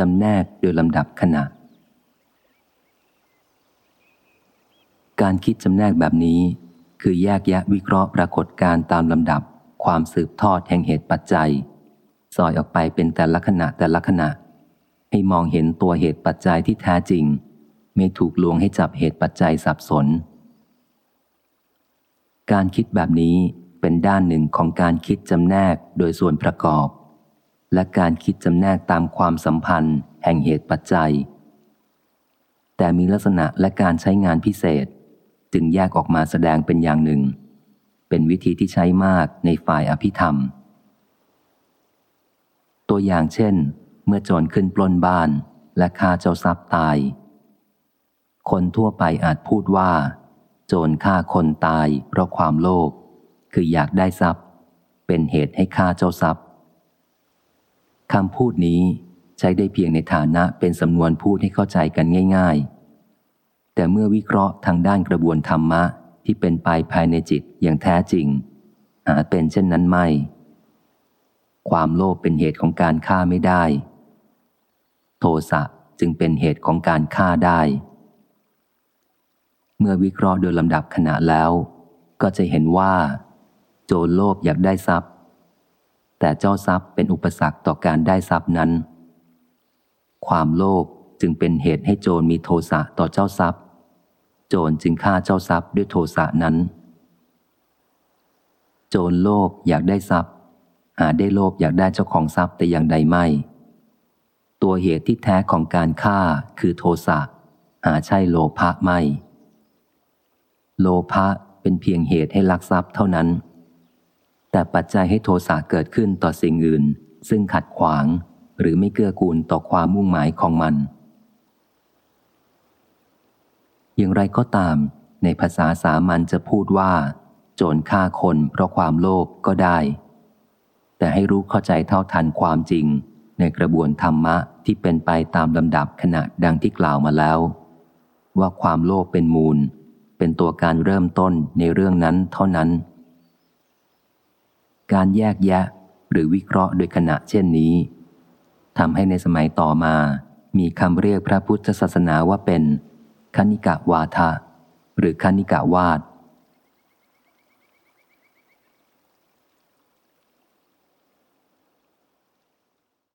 จำแนกโดยลำดับขณะ การคิดจำแนกแบบนี้ คือแยกแยะวิเคราะห์ปรากฏการตามลำดับ ความสืบทอดแห่งเหตุปัจจัยซอยออกไปเป็นแต่ละขณะแต่ละขณะ ให้มองเห็นตัวเหตุปัจจัยที่แท้จริง ไม่ถูกลวงให้จับเหตุปัจจัยสับสน การคิดแบบนี้เป็นด้านหนึ่งของการคิดจำแนกโดยส่วนประกอบ และการคิดจำแนกตามความสัมพันธ์ แห่งเหตุปัจจัย แต่มีลักษณะและการใช้งานพิเศษ จึงแยกออกมาแสดงเป็นอย่างหนึ่ง เป็นวิธีที่ใช้มากในฝ่ายอภิธรรม ตัวอย่างเช่น เมื่อโจรขึ้นปล้นบ้านและฆ่าเจ้าทรัพย์ตาย คนทั่วไปอาจพูดว่า โจรฆ่าคนตายเพราะความโลภคืออยากได้ทรัพย์ เป็นเหตุให้ฆ่าเจ้าทรัพย์ คำพูดนี้ใช้ได้เพียงในฐานะเป็นสำนวนพูดให้เข้าใจกันง่าย ๆ แต่เมื่อวิเคราะห์ทางด้านกระบวนธรรมะที่เป็นไปภายในจิตอย่างแท้จริง อาจเป็นเช่นนั้นไม่ ความโลภเป็นเหตุของการฆ่าไม่ได้ โทสะจึงเป็นเหตุของการฆ่าได้ เมื่อวิเคราะห์โดยลำดับขณะแล้ว ก็จะเห็นว่า โจรโลภอยากได้ทรัพย์ แต่เจ้าทรัพย์เป็นอุปสรรคต่อการได้ทรัพย์นั้น ความโลภจึงเป็นเหตุให้โจรมีโทสะต่อเจ้าทรัพย์ โจรจึงฆ่าเจ้าทรัพย์ด้วยโทสะนั้น โจรโลภอยากได้ทรัพย์ หาได้โลภอยากได้เจ้าของทรัพย์แต่อย่างใดไม่ ตัวเหตุที่แท้ของการฆ่าคือโทสะหาใช่โลภะไม่ โลภะเป็นเพียงเหตุให้ลักทรัพย์เท่านั้น แต่ปัจจัยให้โทสะเกิดขึ้นต่อสิ่งอื่น ซึ่งขัดขวางหรือไม่เกื้อกูลต่อความมุ่งหมายของมัน อย่างไรก็ตาม ในภาษาสามัญจะพูดว่า โจรฆ่าคนเพราะความโลภกก็ได้ แต่ให้รู้เข้าใจเท่าทันความจริง ในกระบวนธรรมะที่เป็นไปตามลำดับขณะดังที่กล่าวมาแล้ว ว่าความโลภเป็นมูล เป็นตัวการเริ่มต้นในเรื่องนั้นเท่านั้น การแยกแยะหรือวิเคราะห์โดยขณะเช่นนี้ทำให้ในสมัยต่อมา มีคำเรียกพระพุทธศาสนาว่าเป็นคณิกะวาทะ หรือคณิกะวาด